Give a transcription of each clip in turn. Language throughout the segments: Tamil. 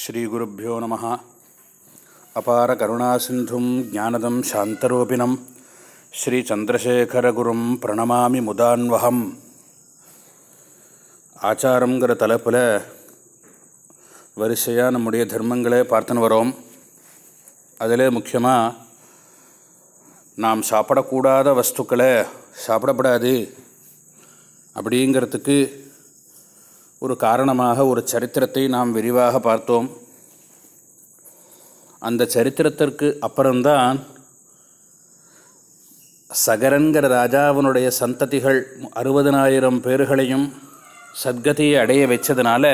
ஸ்ரீகுருப்போ நம. அபார கருணாசிந்தும் ஜானதம் சாந்தரூபிணம். ஸ்ரீச்சந்திரசேகரகுரும் பிரணமாமி முதான்வகம் ஆச்சாரங்கிற தலைப்பில் வரிசையாக நம்முடைய தர்மங்களே பார்த்துன்னு வரோம். அதில் முக்கியமாக நாம் சாப்பிடக்கூடாத வஸ்துக்களை சாப்பிடப்படாது அப்படிங்கிறதுக்கு ஒரு காரணமாக ஒரு சரித்திரத்தை நாம் விரிவாக பார்த்தோம். அந்த சரித்திரத்திற்கு அப்புறம்தான் சகரன்கிற ராஜாவினுடைய சந்ததிகள் அறுபதனாயிரம் பேர்களையும் சத்கதியை அடைய வச்சதுனால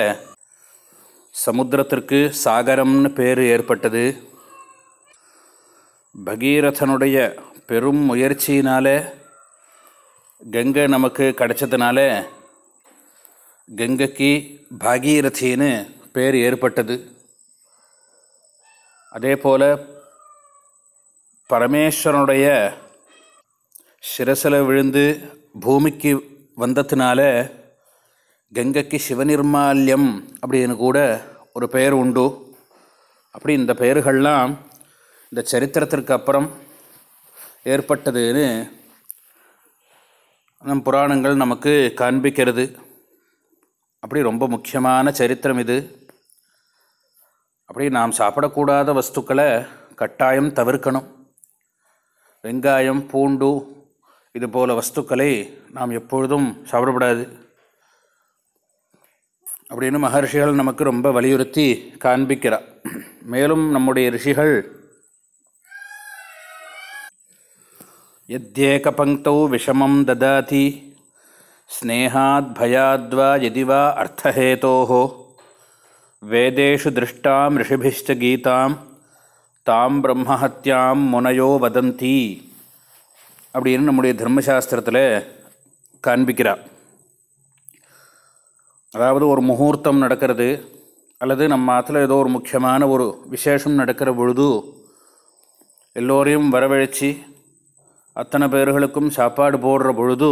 சமுத்திரத்திற்கு சாகரம்னு பேர் ஏற்பட்டது. பகீரதனுடைய பெரும் முயற்சியினால் கங்கை நமக்கு கிடைச்சதுனால கங்கைக்கு பாகீரதின்னு பேர் ஏற்பட்டது. அதே போல் பரமேஸ்வரனுடைய சிரசில் விழுந்து பூமிக்கு வந்ததுனால கங்கைக்கு சிவநிர்மால்யம் அப்படின்னு கூட ஒரு பெயர் உண்டு. அப்படி இந்த பெயர்கள்லாம் இந்த சரித்திரத்திற்கு அப்புறம் ஏற்பட்டதுன்னு நம் புராணங்கள் நமக்கு காண்பிக்கிறது. அப்படி ரொம்ப முக்கியமான சரித்திரம் இது. அப்படி நாம் சாப்பிடக்கூடாத வஸ்துக்களை கட்டாயம் தவிர்க்கணும். வெங்காயம் பூண்டு இது போல வஸ்துக்களை நாம் எப்பொழுதும் சாப்பிடக்கூடாது. அப்படின்னு மகர்ஷிகள் நமக்கு ரொம்ப வலியுறுத்தி காண்பிக்கிறார். மேலும் நம்முடைய ரிஷிகள் எத்யேக பங்கௌ விஷமம் ததாதி ஸ்னேகாத் பயாத்வா எதிவா அர்த்தஹேதோ வேதேஷு திருஷ்டாம் ரிஷிபிஷ்ட கீதாம் தாம் பிரம்மஹத்யாம் முனையோ வதந்தி அப்படின்னு நம்முடைய தர்மசாஸ்திரத்தில் காண்பிக்கிறார் அதாவது ஒரு முகூர்த்தம் நடக்கிறது அல்லது நம்ம ஆற்றுல ஏதோ ஒரு முக்கியமான ஒரு விசேஷம் நடக்கிற பொழுது எல்லோரையும் வரவழைச்சி அத்தனை பேர்களுக்கும் சாப்பாடு போடுற பொழுது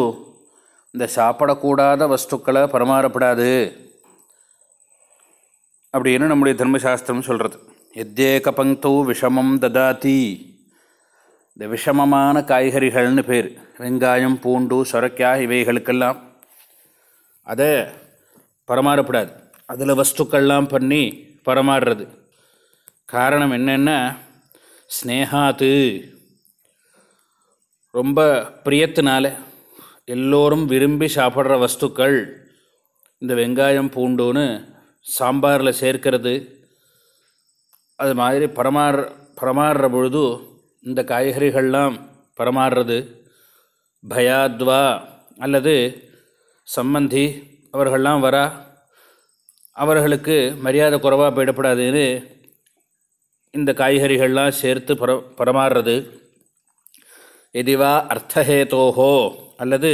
இந்த சாப்பிடக்கூடாத வஸ்துக்களை பரமாறப்படாது அப்படின்னு நம்முடைய தர்மசாஸ்திரம் சொல்கிறது எத்தேக பங்க்தௌ விஷமம் ததாதி. இந்த விஷமமான காய்கறிகள்னு பேர். வெங்காயம் பூண்டு சொரக்காய் இவைகளுக்கெல்லாம். அதை பரமாறப்படாது. அதில் வஸ்துக்கள்லாம் பண்ணி பரமாறுறது. காரணம் என்னென்னா ஸ்னேகாத்து. ரொம்ப பிரியத்தினால எல்லோரும் விரும்பி சாப்பிட்ற வஸ்துக்கள் இந்த வெங்காயம் பூண்டுன்னு சாம்பாரில் சேர்க்கிறது. அது மாதிரி பரமாற பரமாறுற பொழுது இந்த காய்கறிகள்லாம் பரமாறுறது பயாத்வா அல்லது சம்பந்தி அவர்கள்லாம் வரா அவர்களுக்கு மரியாதை குறைவாக போயிடப்படாதுன்னு இந்த காய்கறிகள்லாம் சேர்த்து பர பரமாறுறது எதிவா அர்த்தஹேதோஹோ. அல்லது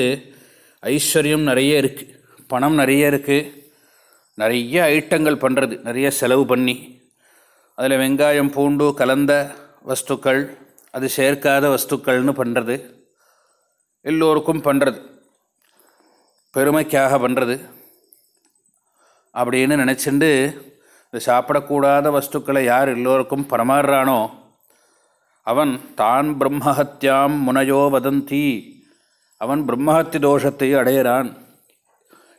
ஐஸ்வர்யம் நிறைய இருக்குது பணம் நிறைய இருக்குது நிறைய ஐட்டங்கள் பண்ணுறது நிறைய செலவு பண்ணி. அதில் வெங்காயம் பூண்டு கலந்த வஸ்துக்கள் அது சேர்க்காத வஸ்துக்கள்னு பண்ணுறது எல்லோருக்கும் பண்ணுறது பெருமைக்காக பண்ணுறது அப்படின்னு நினச்சிண்டு இந்த சாப்பிடக்கூடாத வஸ்துக்களை யார் எல்லோருக்கும் பரமாறுறானோ அவன் தான் பிரம்மஹத்யாம் முனையோ வதந்தி. அவன் பிரம்மஹத்தி தோஷத்தை அடையிறான்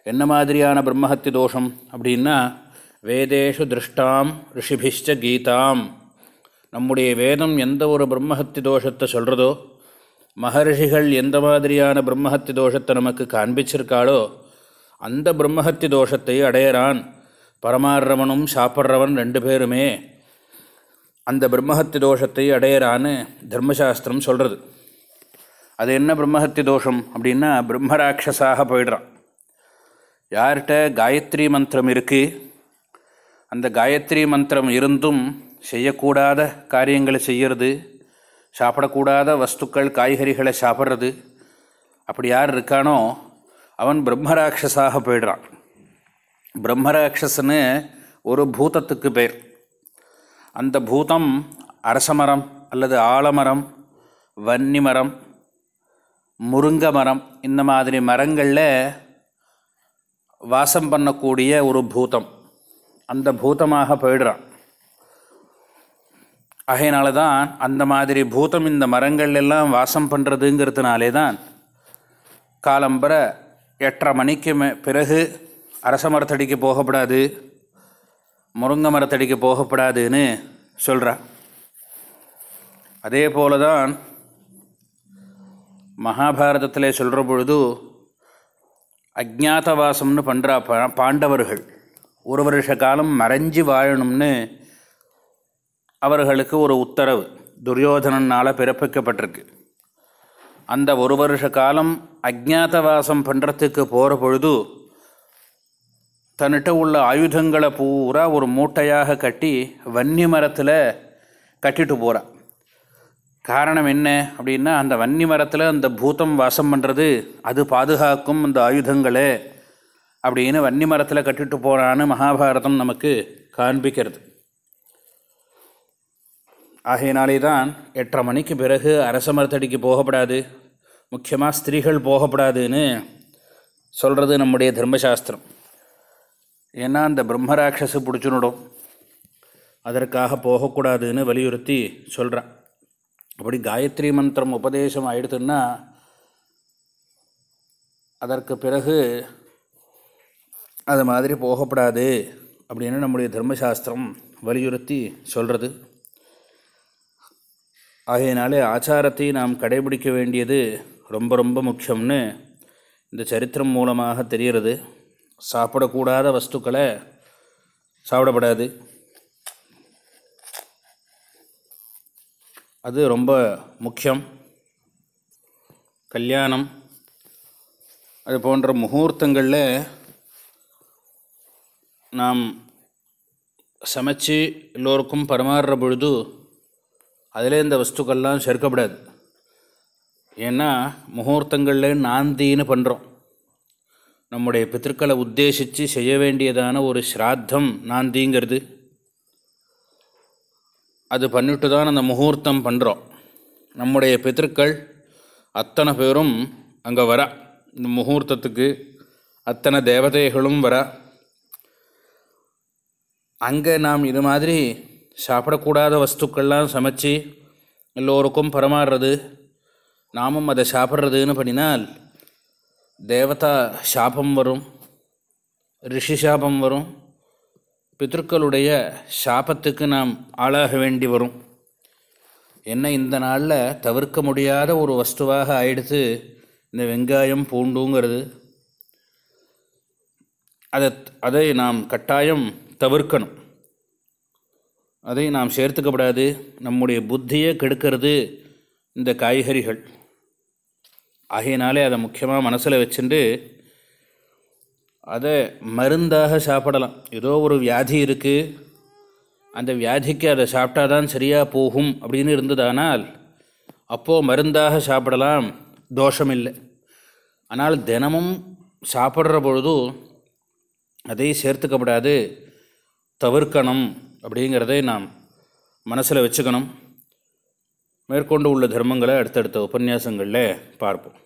என்ன மாதிரியான பிரம்மஹத்தி தோஷம் அப்படின்னா வேதேஷு திருஷ்டாம் ரிஷிபிஷ்ட கீதாம். நம்முடைய வேதம் எந்த ஒரு பிரம்மஹத்தி தோஷத்தை சொல்கிறதோ மகர்ஷிகள் எந்த மாதிரியான பிரம்மஹத்தி தோஷத்தை நமக்கு காண்பிச்சிருக்காளோ அந்த பிரம்மஹத்தி தோஷத்தை அடையிறான் பரமாறுறவனும் சாப்பிட்றவன் ரெண்டு பேருமே அந்த பிரம்மஹத்தி தோஷத்தை அடையிறான்னு தர்மசாஸ்திரம் சொல்கிறது அது என்ன பிரம்மஹத்தி தோஷம் அப்படின்னா பிரம்மராட்சஸாக போயிடுறான். யார்கிட்ட காயத்ரி மந்திரம் இருக்குது அந்த காயத்ரி மந்திரம் இருந்தும் செய்யக்கூடாத காரியங்களை செய்கிறது சாப்பிடக்கூடாத வஸ்துக்கள் காய்கறிகளை சாப்பிட்றது அப்படி யார் இருக்கானோ அவன் பிரம்மராட்சஸாக போயிடுறான். பிரம்மராட்சஸ்னு ஒரு பூதத்துக்கு பேர். அந்த பூதம் அரசமரம் அல்லது ஆலமரம் வன்னி மரம் முருங்க மரம் இந்த மாதிரி மரங்களில் வாசம் பண்ணக்கூடிய ஒரு பூதம். அந்த பூதமாக போயிடுறான். ஆகையினால தான் அந்த மாதிரி பூதம் இந்த மரங்கள் எல்லாம் வாசம் பண்ணுறதுங்கிறதுனாலே தான் காலம்பர எட்டரை மணிக்கு மே பிறகு அரச மரத்தடிக்கு போகப்படாது முருங்கை மரத்தடிக்கு போகப்படாதுன்னு சொல்கிறான் அதே போல தான் மகாபாரதத்தில் சொல்கிற பொழுது அஜாத்தவாசம்னு பண்ணுறா பா பாண்டவர்கள். ஒரு வருஷ காலம் மறைஞ்சு வாழணும்னு அவர்களுக்கு ஒரு உத்தரவு துரியோதனனால் பிறப்பிக்கப்பட்டிருக்கு. அந்த ஒரு வருஷ காலம் அஜாத்தவாசம் பண்ணுறதுக்கு போகிற பொழுது தன்னிட்ட உள்ள ஆயுதங்களை பூரா ஒரு மூட்டையாக கட்டி வன்னி மரத்தில் கட்டிட்டு போகிறான் காரணம் என்ன அப்படின்னா அந்த வன்னி மரத்தில் அந்த பூதம் வாசம் பண்ணுறது அது பாதுகாக்கும் அந்த ஆயுதங்களே அப்படின்னு வன்னி மரத்தில் கட்டிட்டு போகிறான்னு மகாபாரதம் நமக்கு காண்பிக்கிறது. ஆகையினாலே தான் எட்டரை மணிக்கு பிறகு அரச மரத்தடிக்கு போகப்படாது முக்கியமாக ஸ்திரீகள் போகப்படாதுன்னு சொல்கிறது நம்முடைய தர்மசாஸ்திரம். ஏன்னா அந்த பிரம்மராட்சஸு பிடிச்சுனுடும் அதற்காக போகக்கூடாதுன்னு வலியுறுத்தி சொல்கிறான் அப்படி காயத்ரி மந்திரம் உபதேசம் ஆயிடுத்துன்னா அதற்கு பிறகு அது மாதிரி போகப்படாது அப்படின்னு நம்முடைய தர்மசாஸ்திரம் வலியுறுத்தி சொல்கிறது ஆகையினாலே ஆச்சாரத்தை நாம் கடைபிடிக்க வேண்டியது ரொம்ப ரொம்ப முக்கியம்னு இந்த சரித்திரம் மூலமாக தெரிகிறது. சாப்பிடக்கூடாத வஸ்துக்களை சாப்பிடப்படாது. அது ரொம்ப முக்கியம். கல்யாணம் அது போன்ற முகூர்த்தங்களில் நாம் சமைச்சு எல்லோருக்கும் பரிமாறுற பொழுது அதில் இந்த வஸ்துக்கள்லாம் சேர்க்கப்படாது. ஏன்னா முகூர்த்தங்களில் நாந்தின்னு பண்ணுறோம் நம்முடைய பித்திருக்களை உத்தேசித்து செய்ய வேண்டியதான ஒரு ஸ்ராத்தம் நாந்திங்கிறது. அது பண்ணிட்டு தான் அந்த முகூர்த்தம் பண்ணுறோம் நம்முடைய பித்திருக்கள் அத்தனை பேரும் அங்கே வர இந்த முகூர்த்தத்துக்கு அத்தனை தேவதைகளும் வர அங்கே நாம் இது மாதிரி சாப்பிடக்கூடாத வஸ்துக்கள்லாம் சமைச்சு எல்லோருக்கும் பரமாறுறது நாமும் அதை சாப்பிட்றதுன்னு பண்ணினால் தேவதா சாபம் வரும் ரிஷி சாபம் வரும் பித்ருக்களுடைய சாபத்துக்கு நாம் ஆளாக வேண்டி வரும். என்ன இந்த நாளில் தவிர்க்க முடியாத ஒரு வஸ்துவாக ஆயிடுத்து இந்த வெங்காயம் பூண்டுங்கிறது. அதை அதை நாம் கட்டாயம் தவிர்க்கணும். அதை நாம் சேர்த்துக்கப்படாது. நம்முடைய புத்தியை கெடுக்கிறது இந்த காய்கறிகள். ஆகையினாலே அதை முக்கியமாக மனசில் வச்சுட்டு அதை மருந்தாக சாப்பிடலாம். ஏதோ ஒரு வியாதி இருக்குது அந்த வியாதிக்கு அதை சாப்பிட்டா தான் சரியாக போகும் அப்படின்னு இருந்ததானால் அப்போது மருந்தாக சாப்பிடலாம். தோஷம் இல்லை ஆனால் தினமும் சாப்பிட்ற பொழுது அதை சேர்த்துக்கப்படாது. தவிர்க்கணும் அப்படிங்கிறதை நாம் மனசில் வச்சுக்கணும். மேற்கொண்டு உள்ள தர்மங்களை அடுத்தடுத்த உபன்யாசங்களில் பார்ப்போம்.